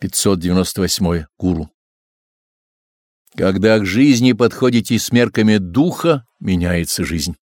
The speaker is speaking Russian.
598. Гуру. Когда к жизни подходите с мерками духа, меняется жизнь.